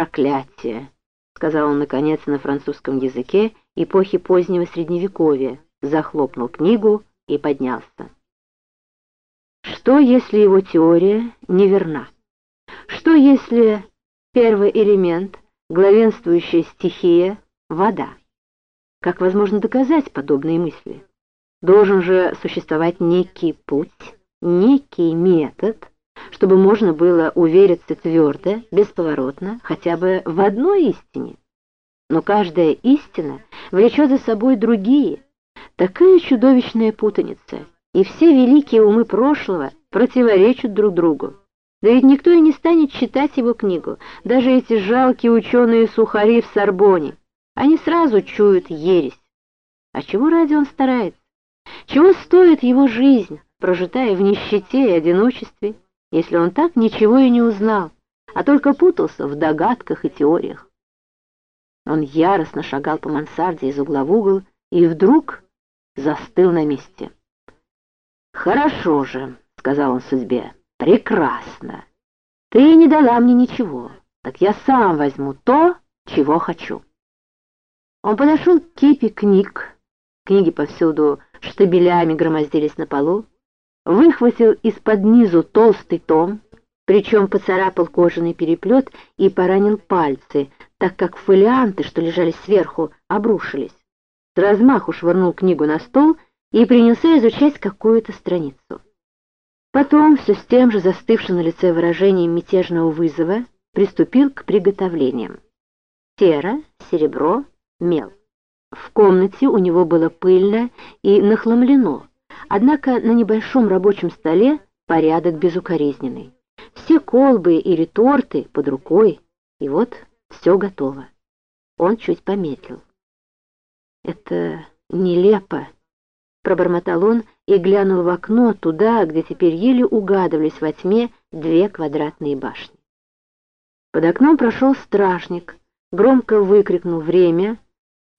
«Проклятие!» — сказал он, наконец, на французском языке эпохи позднего Средневековья, захлопнул книгу и поднялся. Что, если его теория неверна? Что, если первый элемент, главенствующая стихия — вода? Как возможно доказать подобные мысли? Должен же существовать некий путь, некий метод, чтобы можно было увериться твердо, бесповоротно, хотя бы в одной истине. Но каждая истина влечет за собой другие. Такая чудовищная путаница, и все великие умы прошлого противоречат друг другу. Да ведь никто и не станет читать его книгу, даже эти жалкие ученые-сухари в Сорбоне. Они сразу чуют ересь. А чего ради он старается? Чего стоит его жизнь, прожитая в нищете и одиночестве, если он так ничего и не узнал, а только путался в догадках и теориях? Он яростно шагал по мансарде из угла в угол и вдруг застыл на месте. «Хорошо же», — сказал он судьбе, — «прекрасно. Ты не дала мне ничего, так я сам возьму то, чего хочу». Он подошел к кипе книг, книги повсюду штабелями громоздились на полу, выхватил из-под низу толстый том, причем поцарапал кожаный переплет и поранил пальцы, так как фолианты, что лежали сверху, обрушились. С размаху швырнул книгу на стол и принялся изучать какую-то страницу. Потом, все с тем же застывшим на лице выражением мятежного вызова, приступил к приготовлениям. Сера, серебро, мел. В комнате у него было пыльно и нахламлено, однако на небольшом рабочем столе порядок безукоризненный. Все колбы и реторты под рукой, и вот все готово. Он чуть помедлил. «Это нелепо», — пробормотал он и глянул в окно туда, где теперь еле угадывались во тьме две квадратные башни. Под окном прошел стражник, громко выкрикнул время —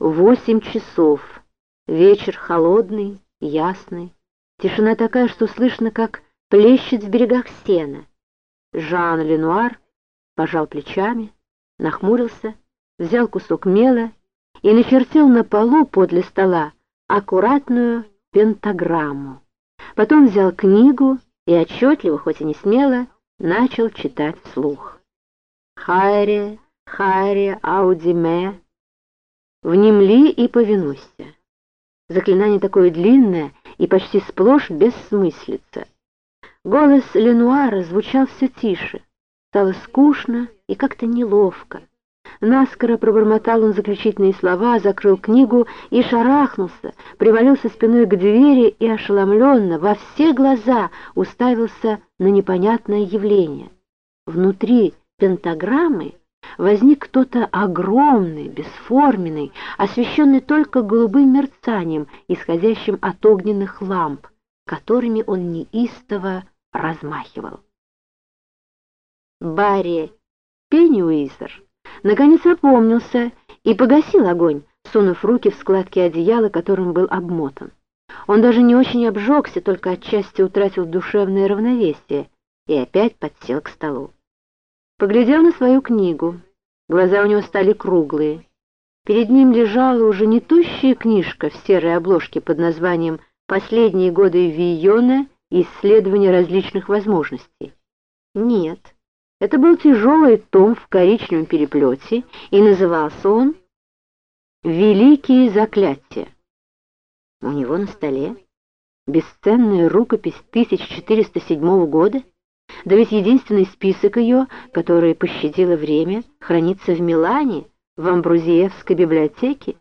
Восемь часов. Вечер холодный, ясный. Тишина такая, что слышно, как плещет в берегах сена. Жан Ленуар пожал плечами, нахмурился, взял кусок мела и начертил на полу подле стола аккуратную пентаграмму. Потом взял книгу и отчетливо, хоть и не смело, начал читать вслух. «Хайре, хайре, аудиме, Внемли и повинуйся. Заклинание такое длинное и почти сплошь бессмыслица. Голос Ленуара звучал все тише. Стало скучно и как-то неловко. Наскоро пробормотал он заключительные слова, закрыл книгу и шарахнулся, привалился спиной к двери и ошеломленно во все глаза уставился на непонятное явление. Внутри пентаграммы возник кто-то огромный, бесформенный, освещенный только голубым мерцанием, исходящим от огненных ламп, которыми он неистово размахивал. Барри Пеннюизер наконец опомнился и погасил огонь, сунув руки в складки одеяла, которым был обмотан. Он даже не очень обжегся, только отчасти утратил душевное равновесие и опять подсел к столу. Поглядел на свою книгу. Глаза у него стали круглые. Перед ним лежала уже не тущая книжка в серой обложке под названием «Последние годы Вийона и исследования различных возможностей». Нет, это был тяжелый том в коричневом переплете, и назывался он «Великие заклятия». У него на столе бесценная рукопись 1407 года, да ведь единственный список ее, который пощадило время, хранится в Милане, в Амбрузиевской библиотеке.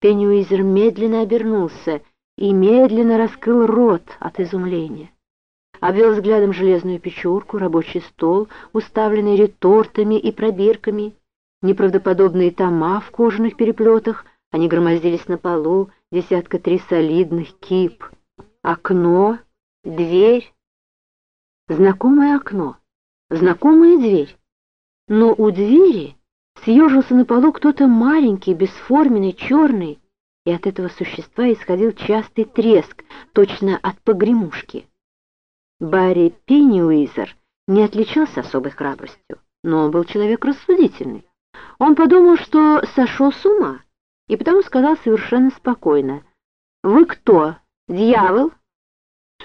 Пеннюизер медленно обернулся и медленно раскрыл рот от изумления. Обвел взглядом железную печурку, рабочий стол, уставленный ретортами и пробирками, неправдоподобные тома в кожаных переплетах, они громоздились на полу, десятка три солидных кип. Окно, дверь, Знакомое окно, знакомая дверь. Но у двери съежился на полу кто-то маленький, бесформенный, черный, и от этого существа исходил частый треск, точно от погремушки. Барри Пенниуизер не отличался особой храбростью. но он был человек рассудительный. Он подумал, что сошел с ума, и потому сказал совершенно спокойно. «Вы кто, дьявол?»